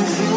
this is